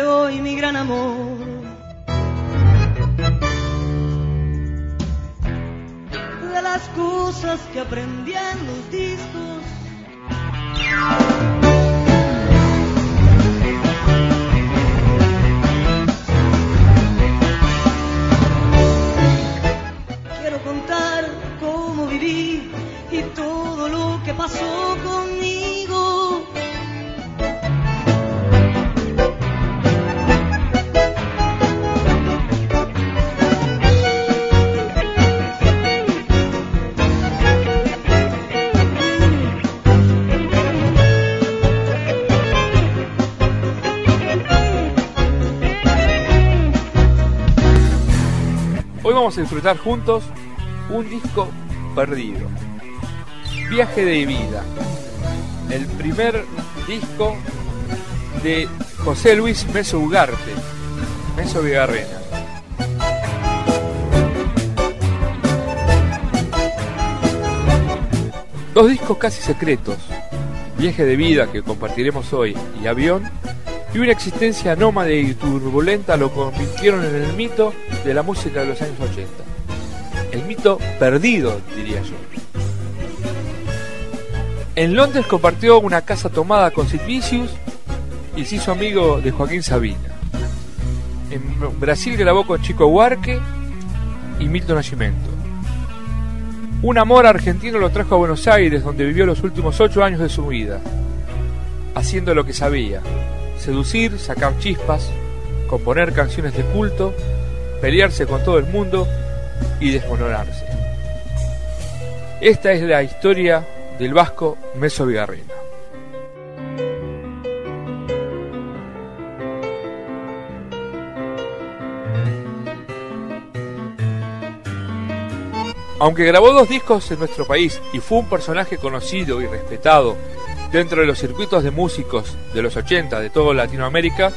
Hoy, mi gran amor. De las cosas que aprendí en los discos. Disfrutar juntos un disco perdido. Viaje de vida. El primer disco de José Luis Meso Ugarte, Meso Vigarrena. Dos discos casi secretos, Viaje de vida que compartiremos hoy y Avión, y una existencia nómada y turbulenta lo convirtieron en el mito de la música de los años 80. El mito perdido, diría yo. En Londres compartió una casa tomada con Sid Vicious y se hizo amigo de Joaquín Sabina. En Brasil grabó con Chico Huarque y Milton Nascimento. Un amor argentino lo trajo a Buenos Aires, donde vivió los últimos ocho años de su vida, haciendo lo que sabía, seducir, sacar chispas, componer canciones de culto, pelearse con todo el mundo y desmonorarse. Esta es la historia del vasco Meso Vigarrena. Aunque grabó dos discos en nuestro país y fue un personaje conocido y respetado dentro de los circuitos de músicos de los 80 de toda Latinoamérica,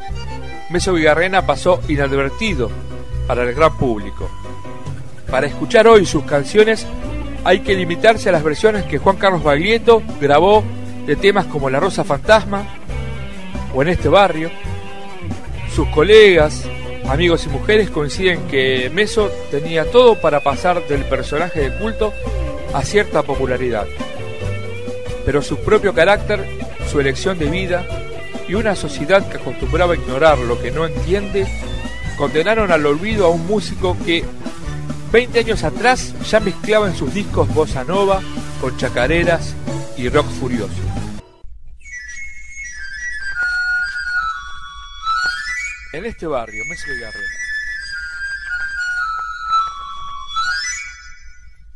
Meso Vigarrena pasó inadvertido para el gran público. Para escuchar hoy sus canciones hay que limitarse a las versiones que Juan Carlos Baglietto grabó de temas como La Rosa Fantasma o En este barrio. Sus colegas, amigos y mujeres coinciden que Meso tenía todo para pasar del personaje de culto a cierta popularidad. Pero su propio carácter, su elección de vida y una sociedad que acostumbraba a ignorar lo que no entiende, condenaron al olvido a un músico que 20 años atrás ya mezclaba en sus discos bossa nova con chacareras y rock furioso. En este barrio, Meso Vigarrena.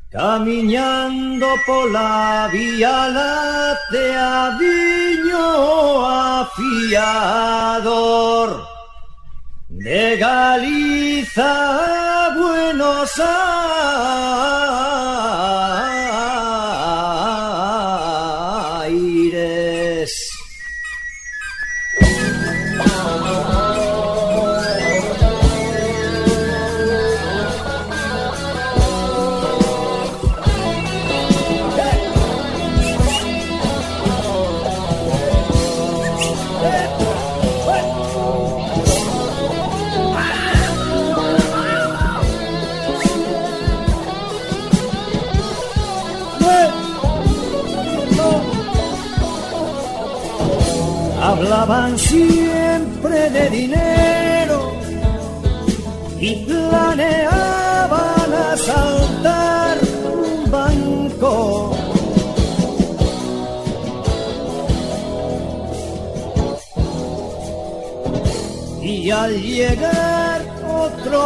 Caminando por la vía láctea, viño afiador. De Galiza a Buenos Aires.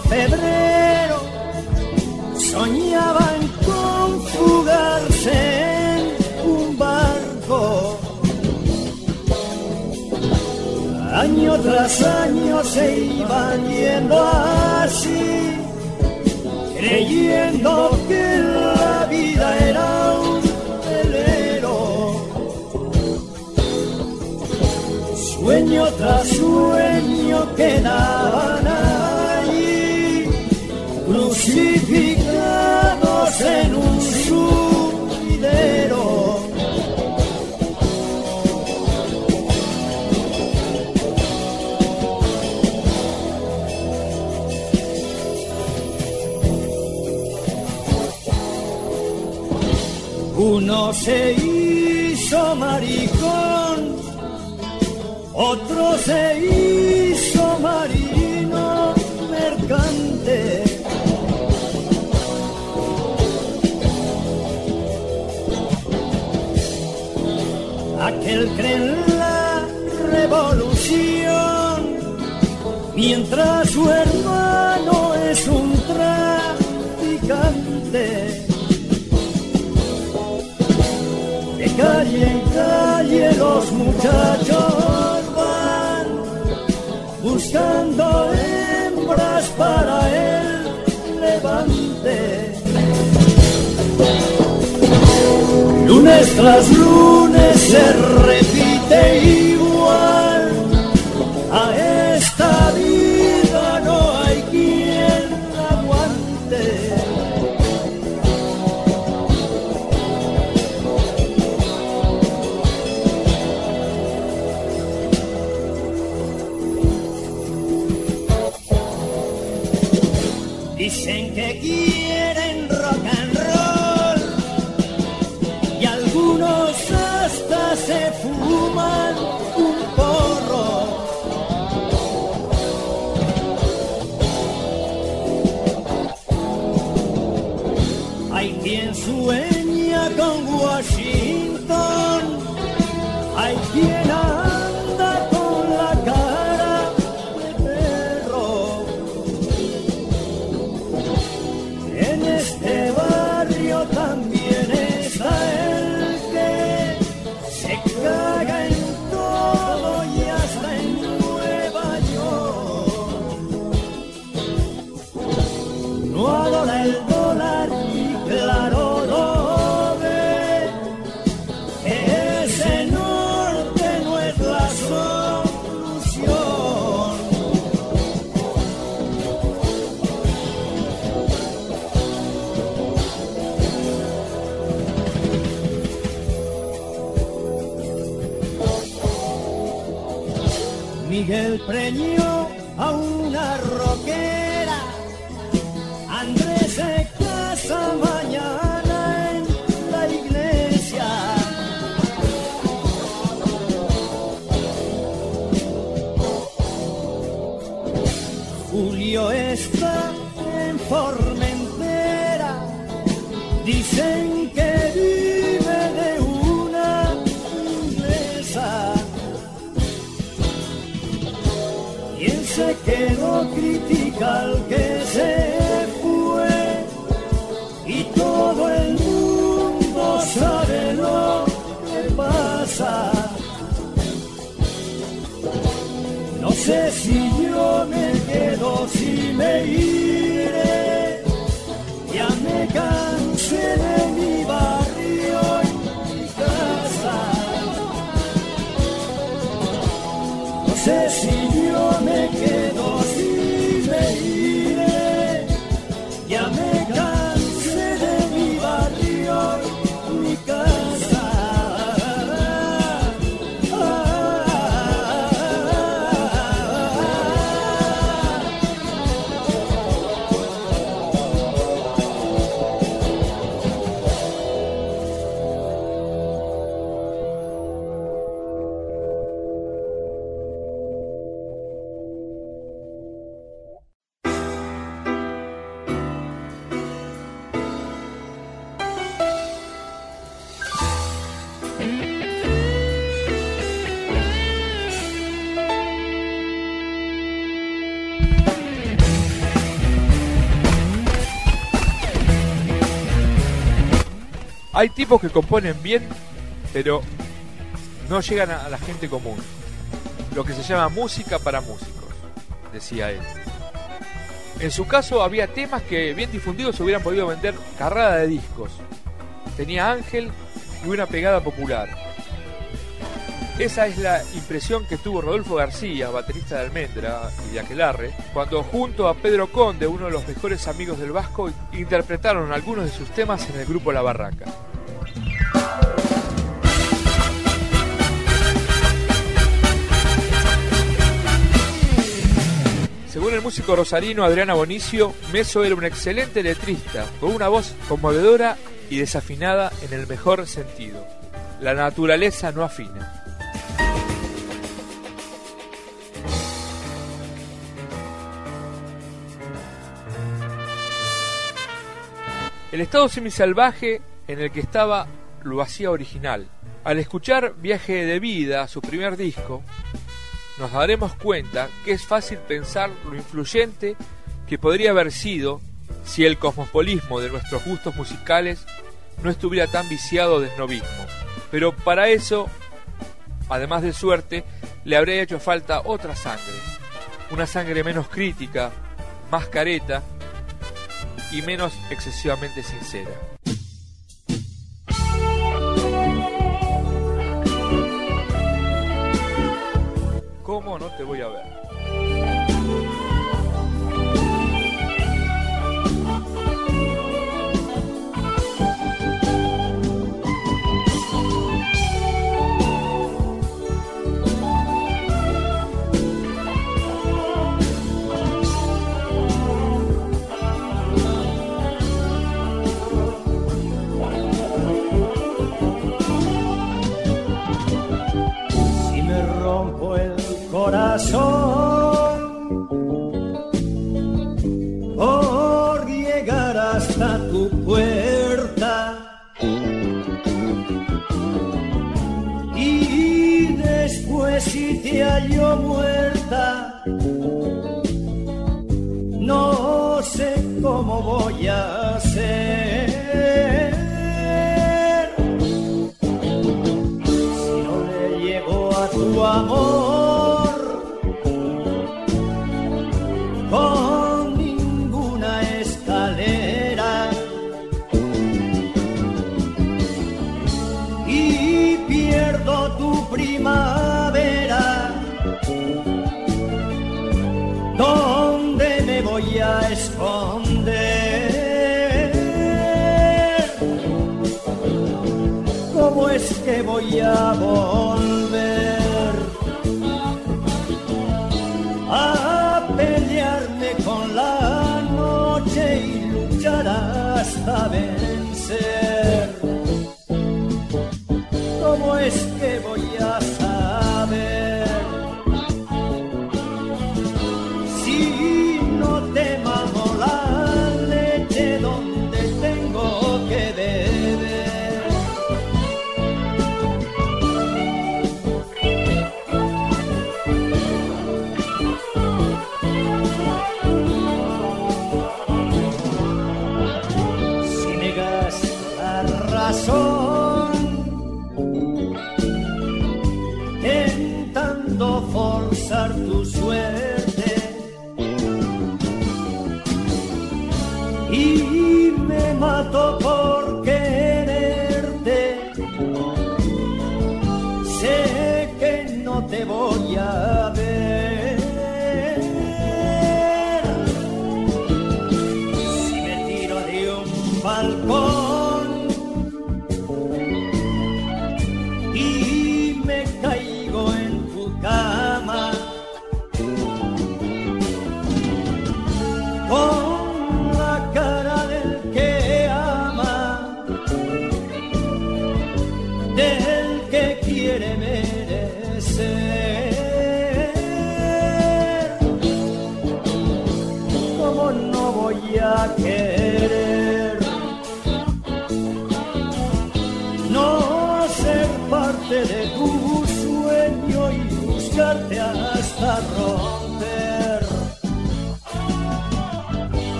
Febrero, soñaban con fugarse en un barco. Año tras año se iban yendo así, creyendo que la vida era un velero. Sueño tras sueño crucificados en un sumidero. Uno se hizo maricón, otro se hizo Aquel cree en la revolución, mientras su hermano es un traficante. De calle en calle los muchachos van buscando hembras para el Lunes tras lunes se repite igual. Miguel preñó a una roquera. Andrés se casa mañana sé si yo me quedo, si me iré. Hay tipos que componen bien, pero no llegan a la gente común. Lo que se llama música para músicos, decía él. En su caso había temas que bien difundidos hubieran podido vender carrada de discos. Tenía ángel y una pegada popular. Esa es la impresión que tuvo Rodolfo García, baterista de Almendra y de Aquelarre, cuando junto a Pedro Conde, uno de los mejores amigos del Vasco, interpretaron algunos de sus temas en el grupo La Barraca. Según el músico rosarino Adriana Bonicio, Meso era un excelente letrista, con una voz conmovedora y desafinada en el mejor sentido. La naturaleza no afina. El estado semisalvaje en el que estaba lo hacía original. Al escuchar Viaje de Vida, su primer disco, nos daremos cuenta que es fácil pensar lo influyente que podría haber sido si el cosmopolismo de nuestros gustos musicales no estuviera tan viciado de snobismo. Pero para eso, además de suerte, le habría hecho falta otra sangre. Una sangre menos crítica, más careta y menos excesivamente sincera. ¿Cómo no te voy a ver? in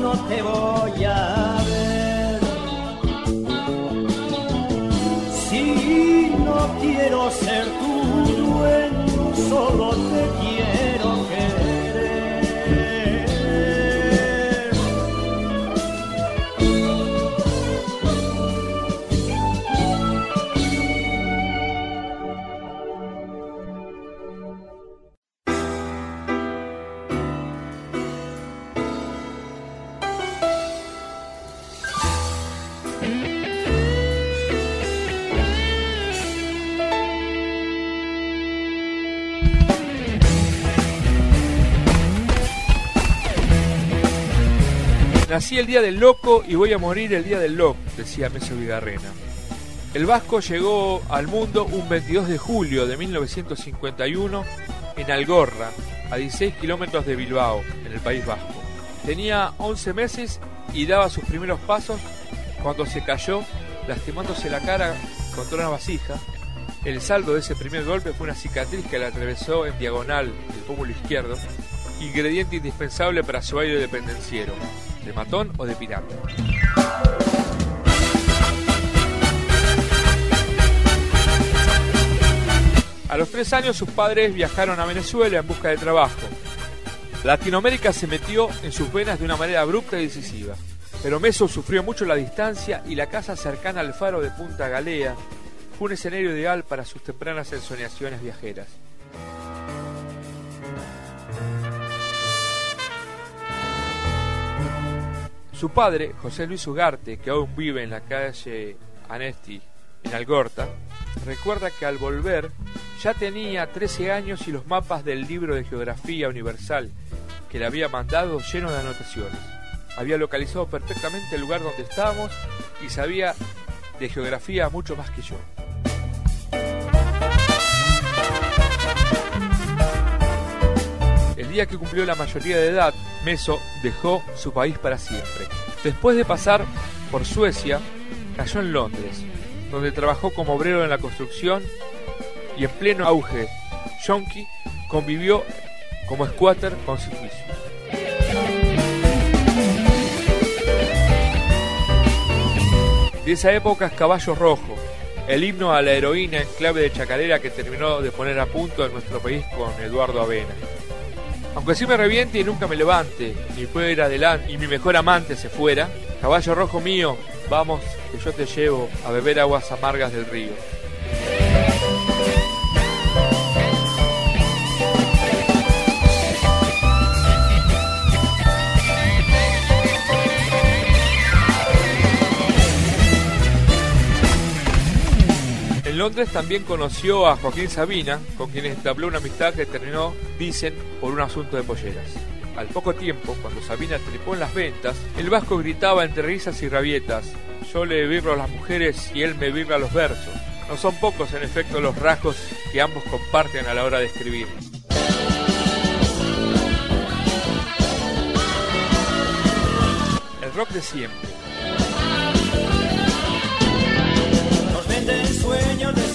no te voy a Nací el día del loco y voy a morir el día del loco, decía Meso Vigarrena. El vasco llegó al mundo un 22 de julio de 1951 en Algorra, a 16 kilómetros de Bilbao, en el País Vasco. Tenía 11 meses y daba sus primeros pasos cuando se cayó, lastimándose la cara contra una vasija. El saldo de ese primer golpe fue una cicatriz que le atravesó en diagonal el pómulo izquierdo, ingrediente indispensable para su aire dependenciero, de matón o de pirata. A los tres años sus padres viajaron a Venezuela en busca de trabajo. Latinoamérica se metió en sus venas de una manera abrupta y decisiva. Pero Meso sufrió mucho la distancia y la casa cercana al faro de Punta Galea fue un escenario ideal para sus tempranas ensoñaciones viajeras. Su padre, José Luis Ugarte, que aún vive en la calle Anesti, en Algorta, recuerda que al volver ya tenía 13 años y los mapas del libro de geografía universal que le había mandado llenos de anotaciones. Había localizado perfectamente el lugar donde estábamos y sabía de geografía mucho más que yo. El día que cumplió la mayoría de edad, Meso dejó su país para siempre. Después de pasar por Suecia, cayó en Londres, donde trabajó como obrero en la construcción y en pleno auge yonki convivió como squatter con Sid De esa época es Caballo Rojo, el himno a la heroína en clave de chacarera que terminó de poner a punto en nuestro país con Eduardo Avena. Aunque sí me reviente y nunca me levante, ni ir adelante y mi mejor amante se fuera, caballo rojo mío, vamos que yo te llevo a beber aguas amargas del río. Londres también conoció a Joaquín Sabina, con quien entabló una amistad que terminó, dicen, por un asunto de polleras. Al poco tiempo, cuando Sabina tripó en las ventas, el vasco gritaba entre risas y rabietas, yo le vibro a las mujeres y él me vibra a los versos. No son pocos, en efecto, los rasgos que ambos comparten a la hora de escribir. El rock de siempre sueños de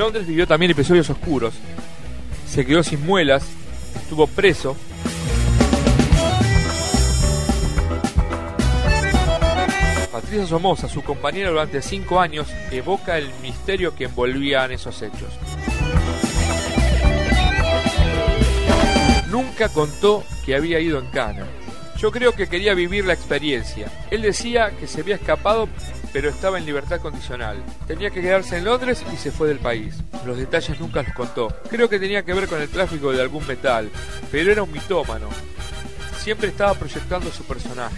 Londres vivió también episodios oscuros. Se quedó sin muelas, estuvo preso. Patricia Somoza, su compañera durante cinco años, evoca el misterio que envolvían esos hechos. Nunca contó que había ido en cana. Yo creo que quería vivir la experiencia. Él decía que se había escapado pero estaba en libertad condicional. Tenía que quedarse en Londres y se fue del país. Los detalles nunca los contó. Creo que tenía que ver con el tráfico de algún metal, pero era un mitómano. Siempre estaba proyectando su personaje.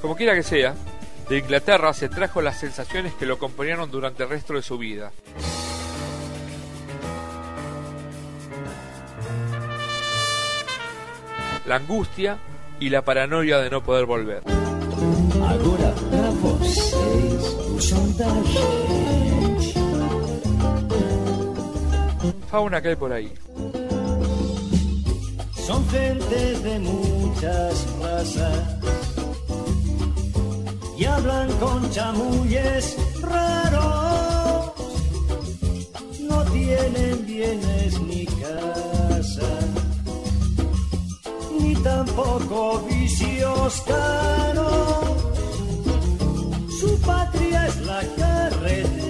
Como quiera que sea, de Inglaterra se trajo las sensaciones que lo acompañaron durante el resto de su vida. La angustia y la paranoia de no poder volver. Agora pra vocês, o som da gente. Fauna que hay por ahí. Son gentes de muchas razas y hablan con chamulles raros. No tienen bienes ni casa, ni tampoco vicios caros. Su patria es la carretera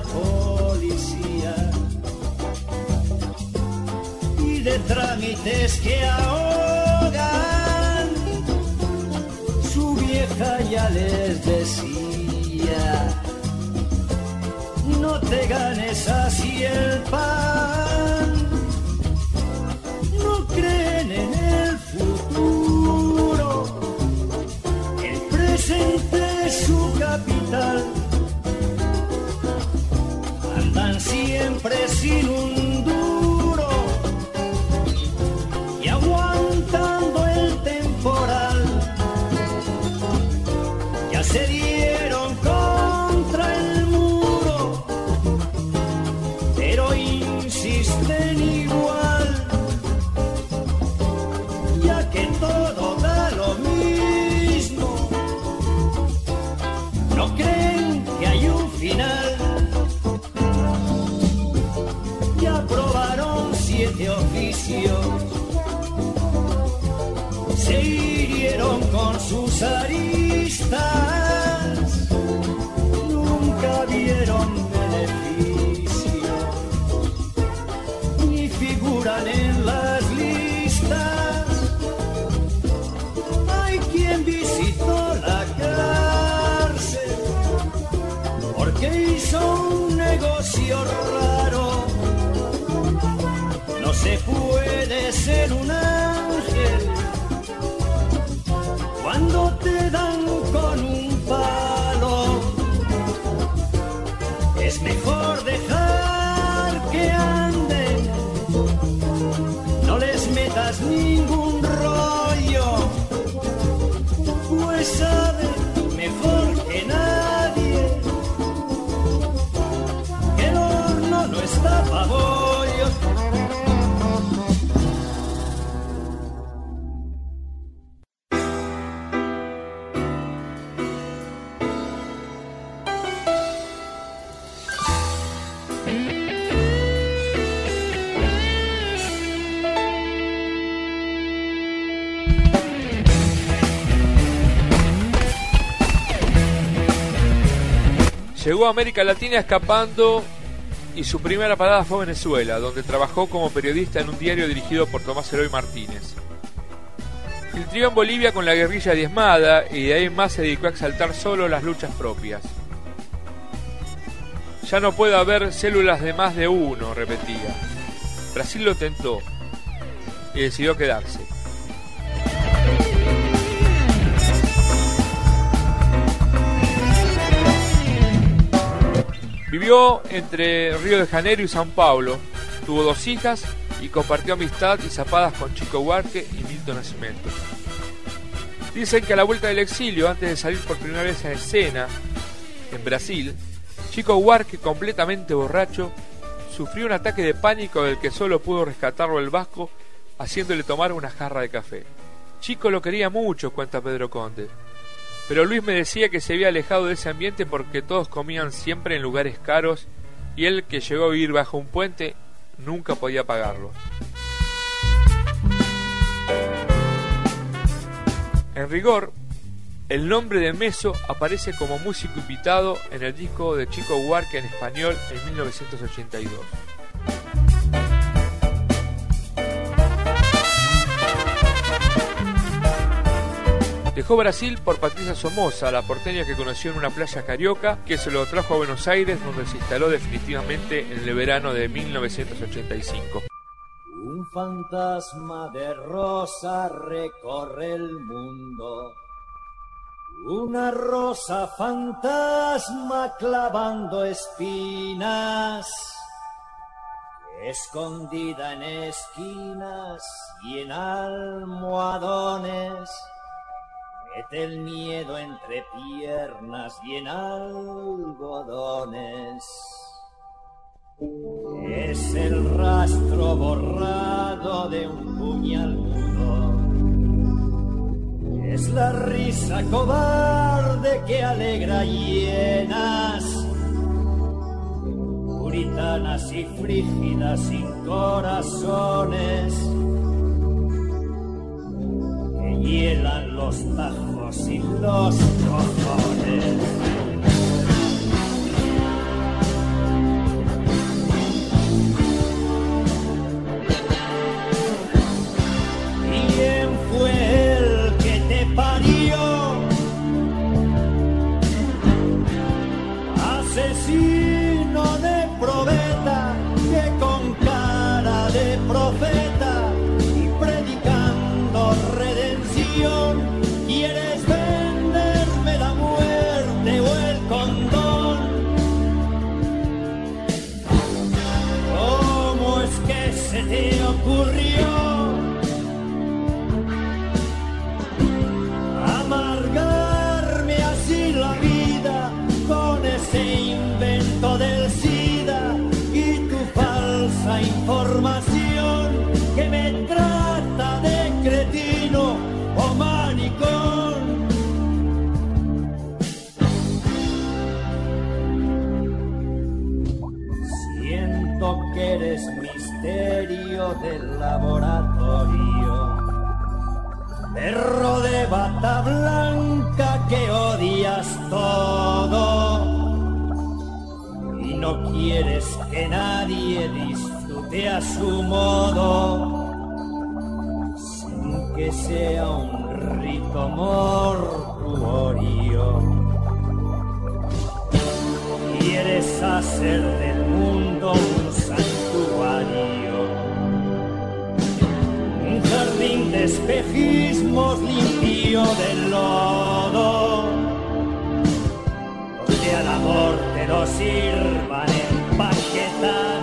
policía y de trámites que ahogan. Su vieja ya les decía, no te ganes así el pan. Sus aristas. Nunca vieron beneficio. Ni figuran en las listas. Hay quien visitó la cárcel porque hizo un negocio raro. No se puede ser un Llegó a América Latina escapando y su primera parada fue Venezuela, donde trabajó como periodista en un diario dirigido por Tomás Eloy Martínez. Filtrió en Bolivia con la guerrilla diezmada y de ahí en más se dedicó a exaltar solo las luchas propias. Ya no puede haber células de más de uno, repetía. Brasil lo tentó y decidió quedarse. Vivió entre Río de Janeiro y San Paulo, tuvo dos hijas y compartió amistad y zapadas con Chico Huarque y Milton Nascimento. Dicen que a la vuelta del exilio, antes de salir por primera vez a escena en Brasil, Chico Huarque, completamente borracho, sufrió un ataque de pánico del que solo pudo rescatarlo el vasco haciéndole tomar una jarra de café. Chico lo quería mucho, cuenta Pedro Conde. Pero Luis me decía que se había alejado de ese ambiente porque todos comían siempre en lugares caros y él que llegó a vivir bajo un puente nunca podía pagarlo. En rigor, el nombre de Meso aparece como músico invitado en el disco de Chico Huarque en español en 1982. Dejó Brasil por Patricia Somoza, la porteña que conoció en una playa carioca, que se lo trajo a Buenos Aires, donde se instaló definitivamente en el verano de 1985. Un fantasma de rosa recorre el mundo. Una rosa fantasma clavando espinas, escondida en esquinas y en almohadones, mete el miedo entre piernas y en algodones. Es el rastro borrado de un puñal mudo. Es la risa cobarde que alegra llenas, puritanas y frígidas sin corazones, hielan los tajos y los cojones. Laboratorio. Perro de bata blanca que odias todo. Y no quieres que nadie disfrute a su modo. Sin que sea un rito mortuorio. Quieres hacer del te lo sirvan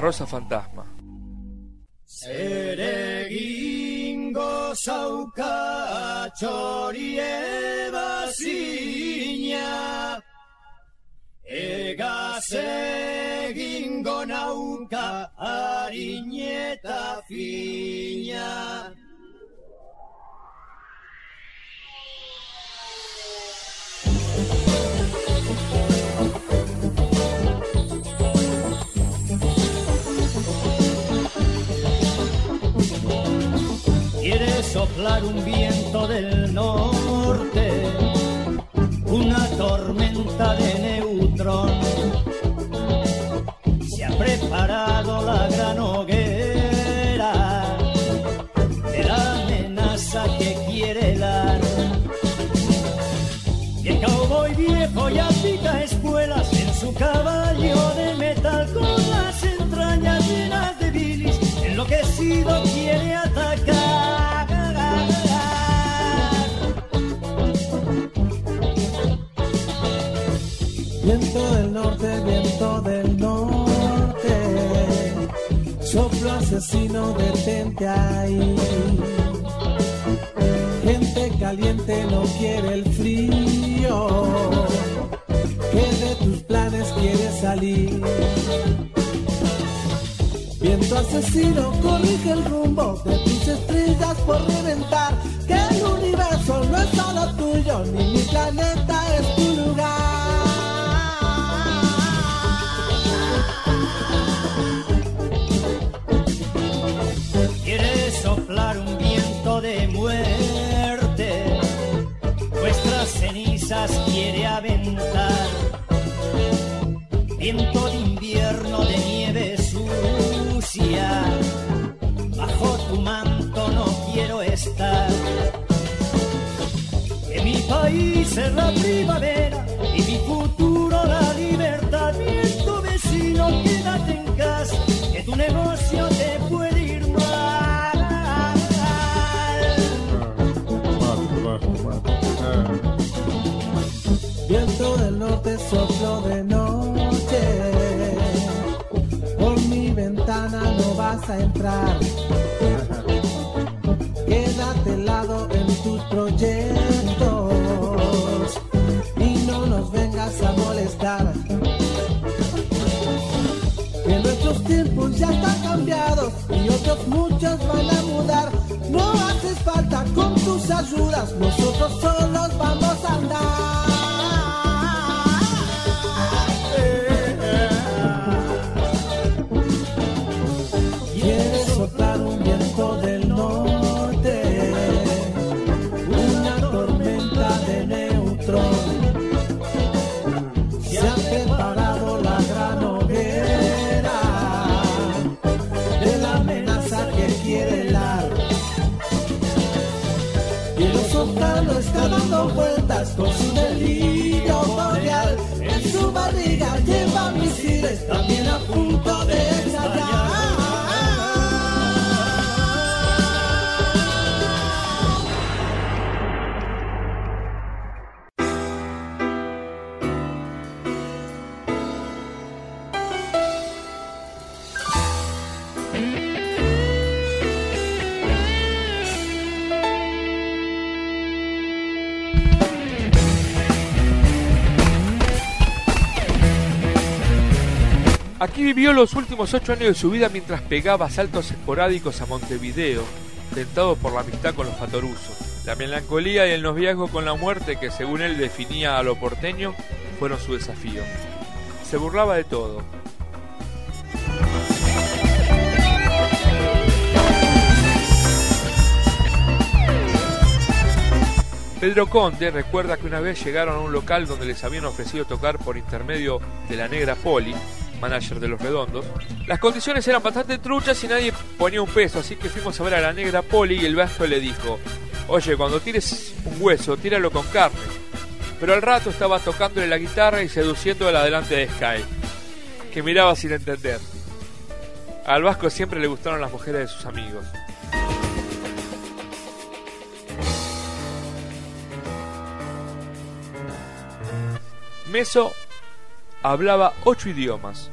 Rosa Fantasma. Zeregingo zauka txorie bazina Egaz egingo nauka harineta fina soplar un viento del norte, una tormenta de neutrón. Se ha preparado la gran hoguera de la amenaza que quiere dar. Y el cowboy viejo ya pica espuelas en su caballo de metal con las entrañas llenas de bilis, enloquecido quiere atacar. Viento del norte, viento del norte, soplo asesino, detente ahí. Gente caliente no quiere el frío, que de tus planes quiere salir. Viento asesino, corrige el rumbo de tus estrellas por reventar, que el universo no es solo tuyo, ni mi planeta es tu quiere aventar. Viento de invierno de nieve sucia, bajo tu manto no quiero estar. Que mi país es la primavera y mi futuro la libertad. Viento vecino, quédate en a entrar. Quédate helado en tus proyectos y no nos vengas a molestar. Que nuestros tiempos ya están cambiados y otros muchos van a mudar. No haces falta con tus ayudas, nosotros solos vamos a andar. Soprano está dando vueltas con su delirio boreal. En su barriga lleva misiles también a Aquí vivió los últimos ocho años de su vida mientras pegaba saltos esporádicos a Montevideo, tentado por la amistad con los fatorusos. La melancolía y el noviazgo con la muerte, que según él definía a lo porteño, fueron su desafío. Se burlaba de todo. Pedro Conde recuerda que una vez llegaron a un local donde les habían ofrecido tocar por intermedio de la negra Poli, manager de los redondos. Las condiciones eran bastante truchas y nadie ponía un peso, así que fuimos a ver a la negra Poli y el vasco le dijo, oye, cuando tires un hueso, tíralo con carne. Pero al rato estaba tocándole la guitarra y seduciéndola delante de Sky, que miraba sin entender. Al vasco siempre le gustaron las mujeres de sus amigos. Meso hablaba ocho idiomas,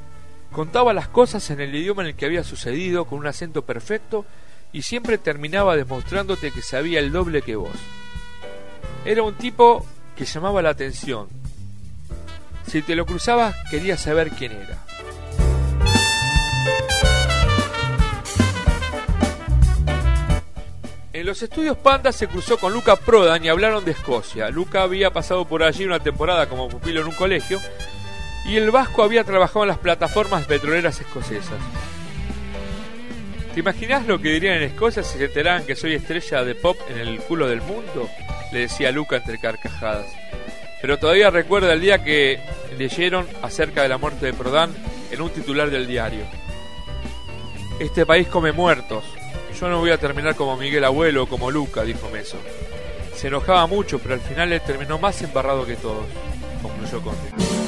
Contaba las cosas en el idioma en el que había sucedido con un acento perfecto y siempre terminaba demostrándote que sabía el doble que vos. Era un tipo que llamaba la atención. Si te lo cruzabas querías saber quién era. En los estudios Panda se cruzó con Luca Prodan y hablaron de Escocia. Luca había pasado por allí una temporada como pupilo en un colegio y el vasco había trabajado en las plataformas petroleras escocesas. ¿Te imaginas lo que dirían en Escocia si se enteraran que soy estrella de pop en el culo del mundo? Le decía Luca entre carcajadas. Pero todavía recuerda el día que leyeron acerca de la muerte de Prodan en un titular del diario. Este país come muertos. Yo no voy a terminar como Miguel Abuelo o como Luca, dijo Meso. Se enojaba mucho, pero al final le terminó más embarrado que todos, concluyó Conde.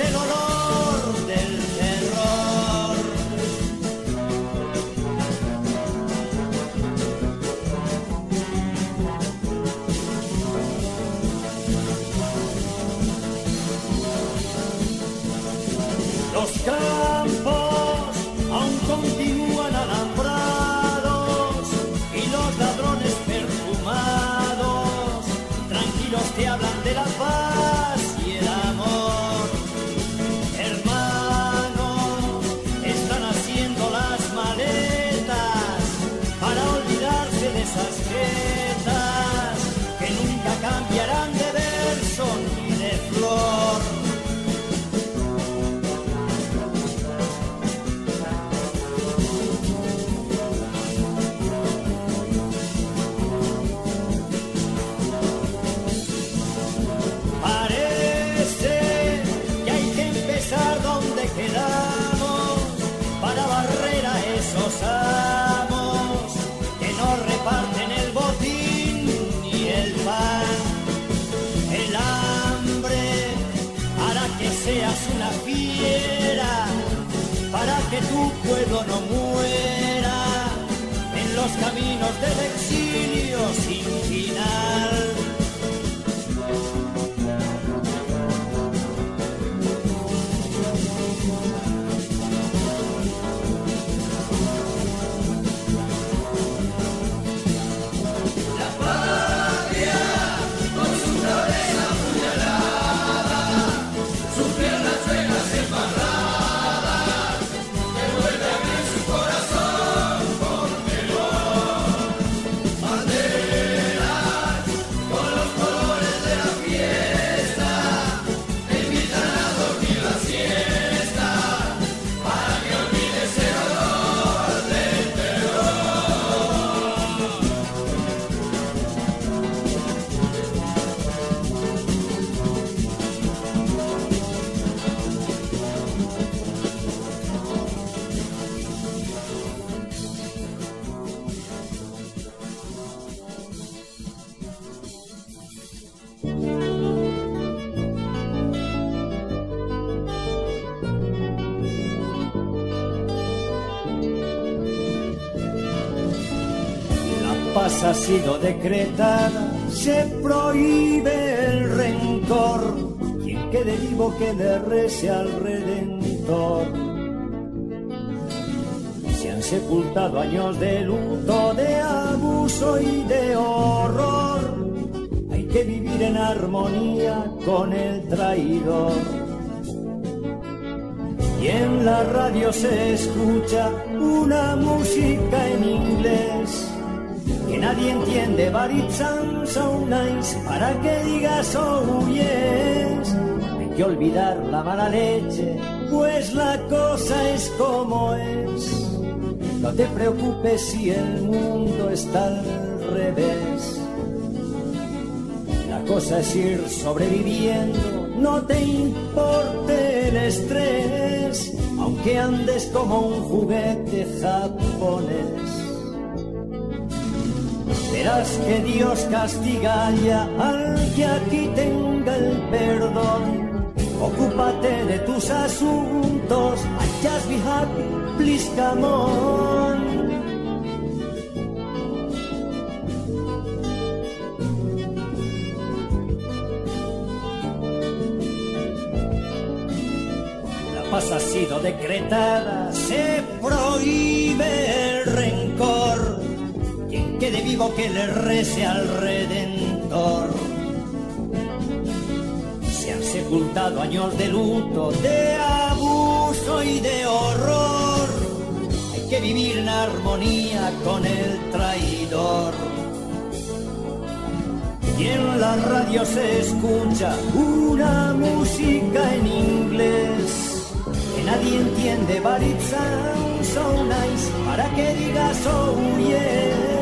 El olor tu pueblo no muera en los caminos del exilio sin final. Ha sido decretada, se prohíbe el rencor. Quien quede vivo que le al Redentor. Se han sepultado años de luto, de abuso y de horror. Hay que vivir en armonía con el traidor. Y en la radio se escucha una música en inglés nadie entiende Baritzan Nice para que digas oh yes. Hay que olvidar la mala leche, pues la cosa es como es. No te preocupes si el mundo está al revés. La cosa es ir sobreviviendo no te importe el estrés, aunque andes como un juguete japonés. Verás que Dios castiga ya al que aquí tenga el perdón. Ocúpate de tus asuntos, I just be happy, please on. paz ha sido decretada, se prohíbe el rencor. Quede vivo que le rece al Redentor. Se han sepultado años de luto, de abuso y de horror. Hay que vivir en armonía con el traidor. Y en la radio se escucha una música en inglés nadie entiende, but it sounds. Para que digas, oh yeah.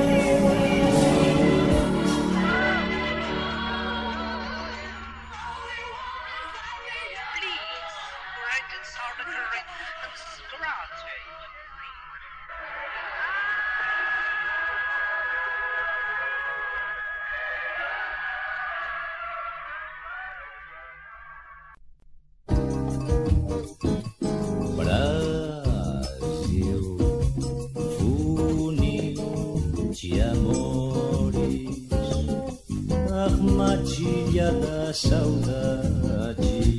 de amores, armadilha da saudade,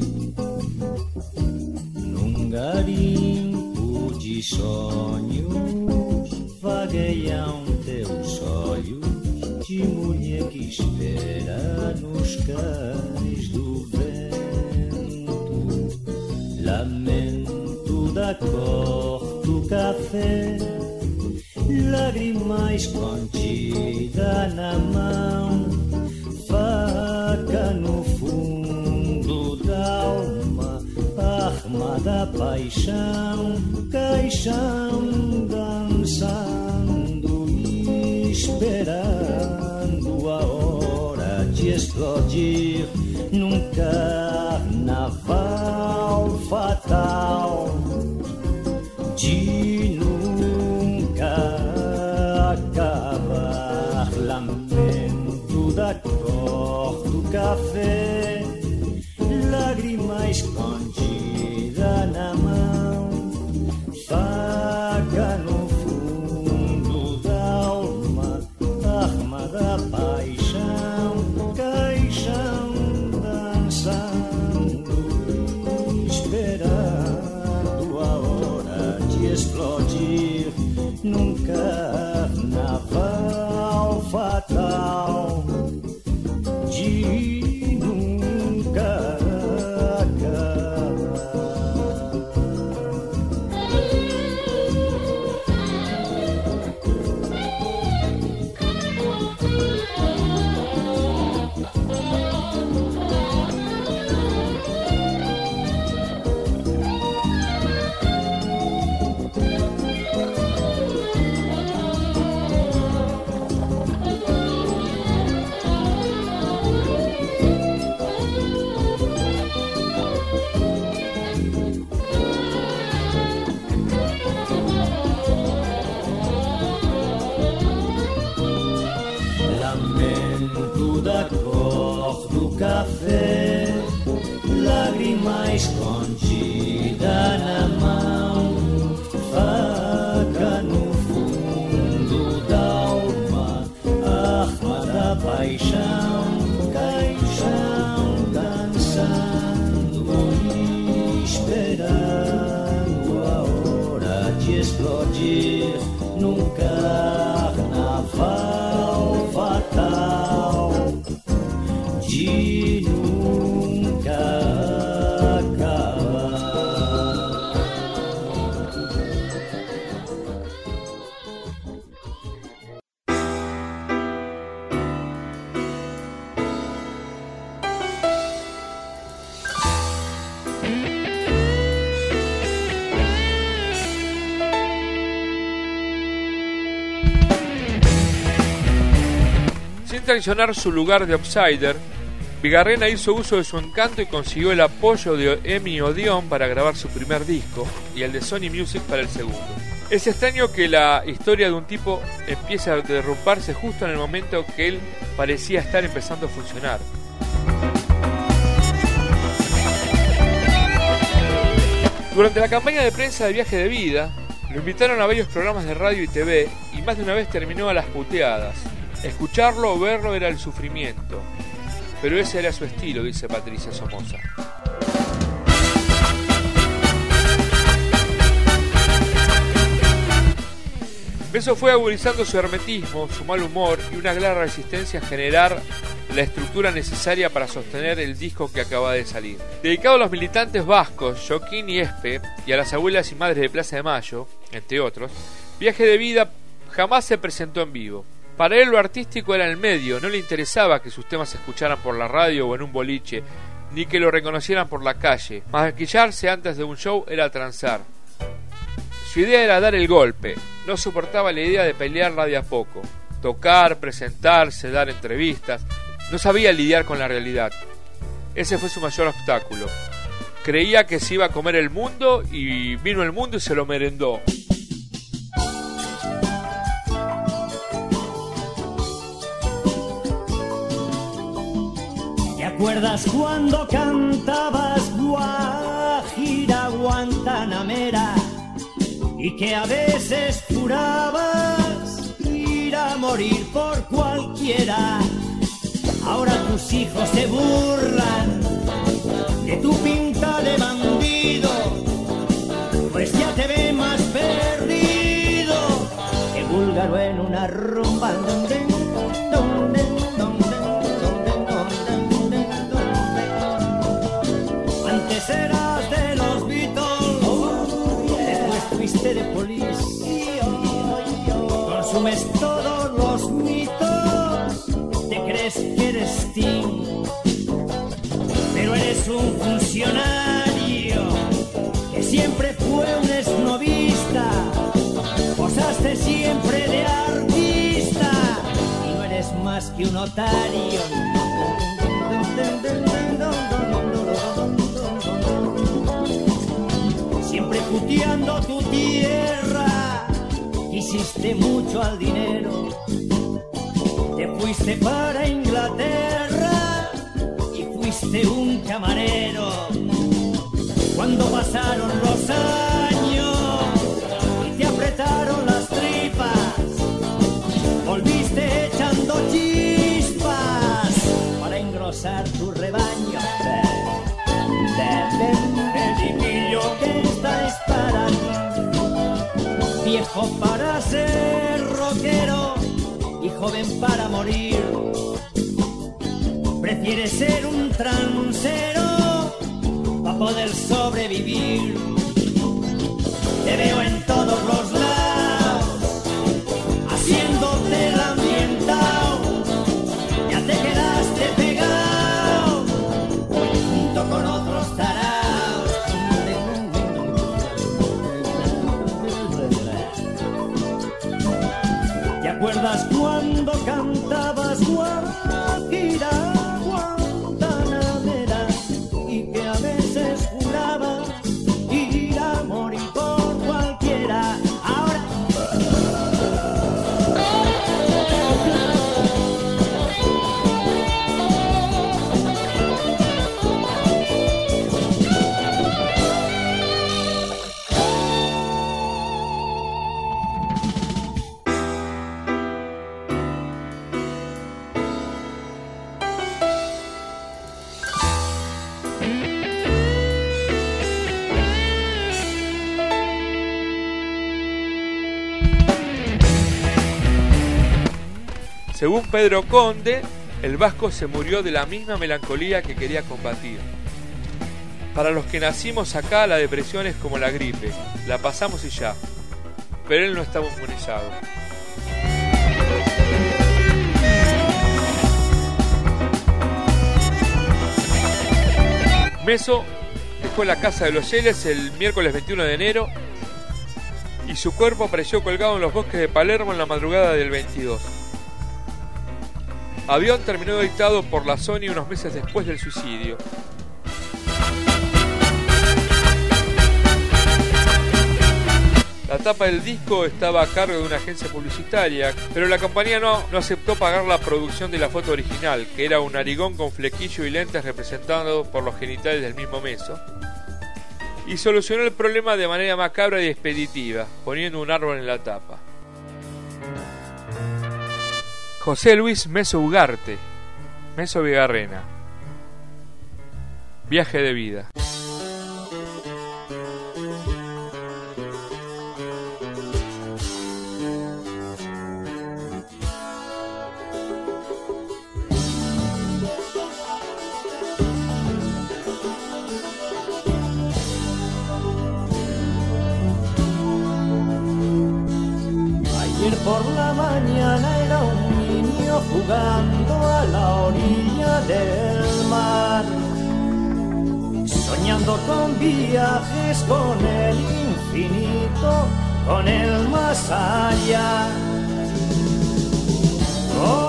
num garimpo de sonhos, vagueiam teus olhos de mulher que espera nos cais do vento, lamento da cor do café lágrima escondida na mão, faca no fundo da alma, arma da paixão, caixão dançando e esperando a hora de explodir. Nunca traicionar su lugar de outsider, Vigarrena hizo uso de su encanto y consiguió el apoyo de Emi Odeon para grabar su primer disco y el de Sony Music para el segundo. Es extraño que la historia de un tipo empiece a derrumbarse justo en el momento que él parecía estar empezando a funcionar. Durante la campaña de prensa de Viaje de Vida, lo invitaron a varios programas de radio y TV y más de una vez terminó a las puteadas. Escucharlo o verlo era el sufrimiento. Pero ese era su estilo, dice Patricia Somoza. Beso fue agudizando su hermetismo, su mal humor y una clara resistencia a generar la estructura necesaria para sostener el disco que acaba de salir. Dedicado a los militantes vascos, Joaquín y Espe, y a las abuelas y madres de Plaza de Mayo, entre otros, Viaje de Vida jamás se presentó en vivo. Para él lo artístico era el medio, no le interesaba que sus temas se escucharan por la radio o en un boliche, ni que lo reconocieran por la calle. Maquillarse antes de un show era transar. Su idea era dar el golpe, no soportaba la idea de pelearla de a poco, tocar, presentarse, dar entrevistas, no sabía lidiar con la realidad. Ese fue su mayor obstáculo. Creía que se iba a comer el mundo y vino el mundo y se lo merendó. ¿Te acuerdas cuando cantabas Guajira Guantanamera? Y que a veces jurabas ir a morir por cualquiera. Ahora tus hijos se burlan de tu pinta de bandido, pues ya te ve más perdido que búlgaro en una rumba. Antes eras de los Beatles, después fuiste de policía, consumes todos los mitos, te crees que eres Tim, pero eres un funcionario que siempre fue un esnovista, posaste siempre de artista y no eres más que un notario. Tu tierra, hiciste mucho al dinero, te fuiste para Inglaterra y fuiste un camarero. Cuando pasaron los años y te apretaron las tripas, volviste echando chispas para engrosar tu rebaño. Pedimillo que esta es para viejo para ser rockero y joven para morir. Prefieres ser un transero para poder sobrevivir. Te veo en todos los lados, cantabas Según Pedro Conde, el vasco se murió de la misma melancolía que quería combatir. Para los que nacimos acá, la depresión es como la gripe, la pasamos y ya. Pero él no estaba inmunizado. Meso dejó la casa de los Yeles el miércoles 21 de enero y su cuerpo apareció colgado en los bosques de Palermo en la madrugada del 22. Avión terminó editado por la Sony unos meses después del suicidio. La tapa del disco estaba a cargo de una agencia publicitaria, pero la compañía no, no aceptó pagar la producción de la foto original, que era un arigón con flequillo y lentes representado por los genitales del mismo meso, y solucionó el problema de manera macabra y expeditiva, poniendo un árbol en la tapa. José Luis Meso Ugarte, Meso Vigarrena. Viaje de vida. Ayer por la mañana jugando a la orilla del mar, soñando con viajes con el infinito, con el más allá. Con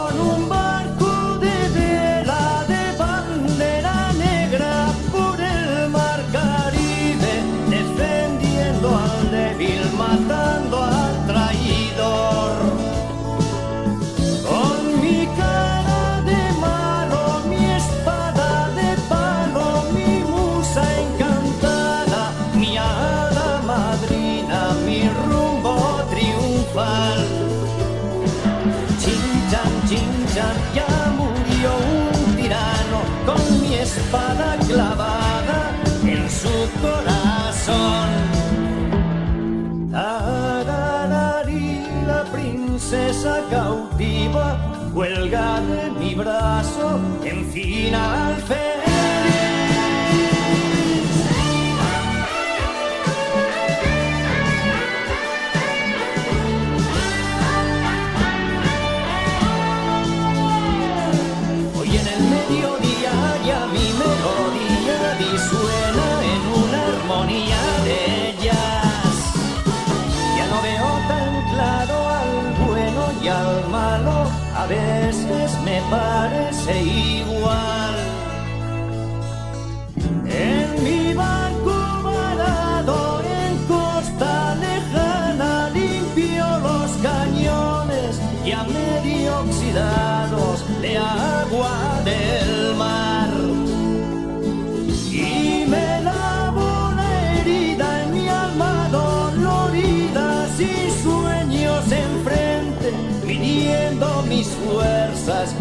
cautiva cuelga de mi brazo en final feliz. Veces me parece igual. En mi barco varado en costa lejana limpio los cañones ya medio oxidados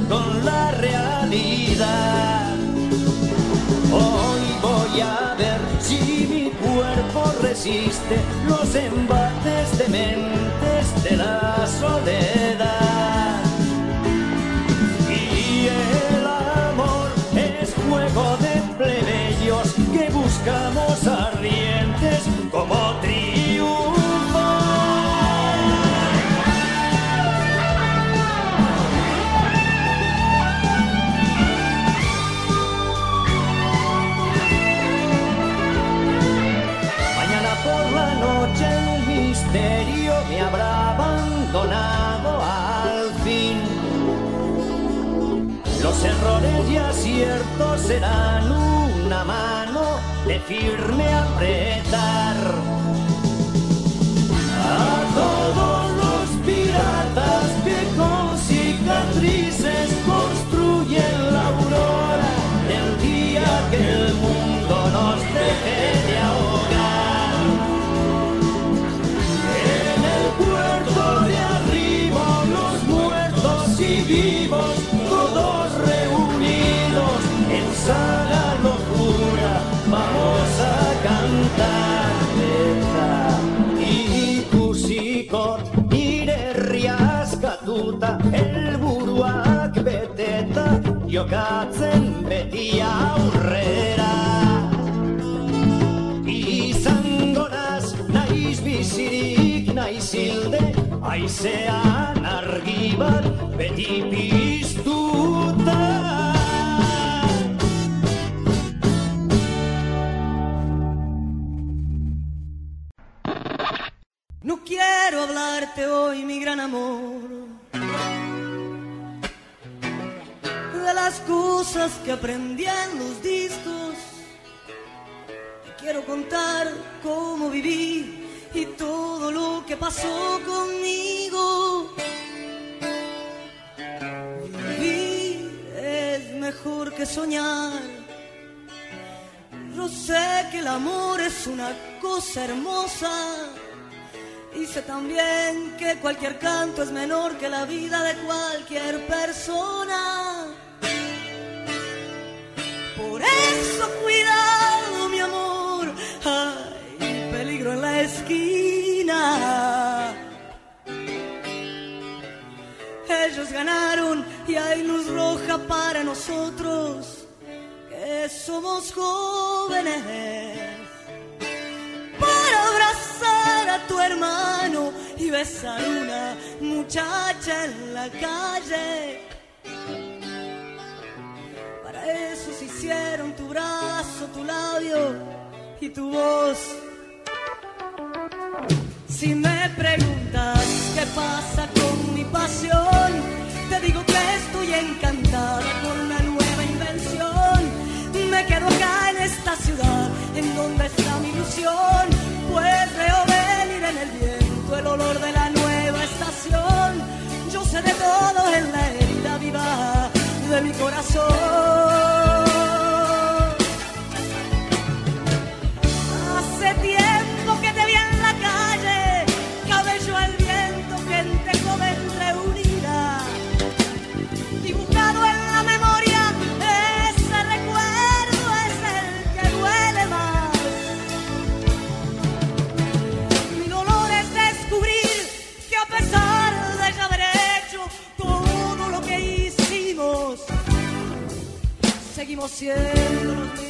con la realidad. Hoy voy a ver si mi cuerpo resiste los embates dementes de la soledad. Y el amor es juego de plebeyos que buscamos ardientes como triunfo. Aciertos serán una mano de firme apretar. A todos los piratas que con cicatrices construyen la aurora del día que el mundo nos deje riaskatuta, el buruak beteta, jokatzen beti aurrera. Izango naz, naiz bizirik naiz hilde, aizean argi bat beti piztuta. Pasó conmigo. Vivir es mejor que soñar. Yo sé que el amor es una cosa hermosa. Y sé también que cualquier canto es menor que la vida de cualquier persona. Por eso para nosotros, que somos jóvenes. Para abrazar a tu hermano y besar una muchacha en la calle. Para eso se hicieron tu brazo, tu labio y tu voz. Si me preguntas qué pasa con mi pasión, te digo que estoy encantada con una nueva invención. Me quedo acá en esta ciudad, en donde está mi ilusión, pues veo venir en el viento el olor de la nueva estación. Yo sé de todo en la herida viva de mi corazón. Seguimos siendo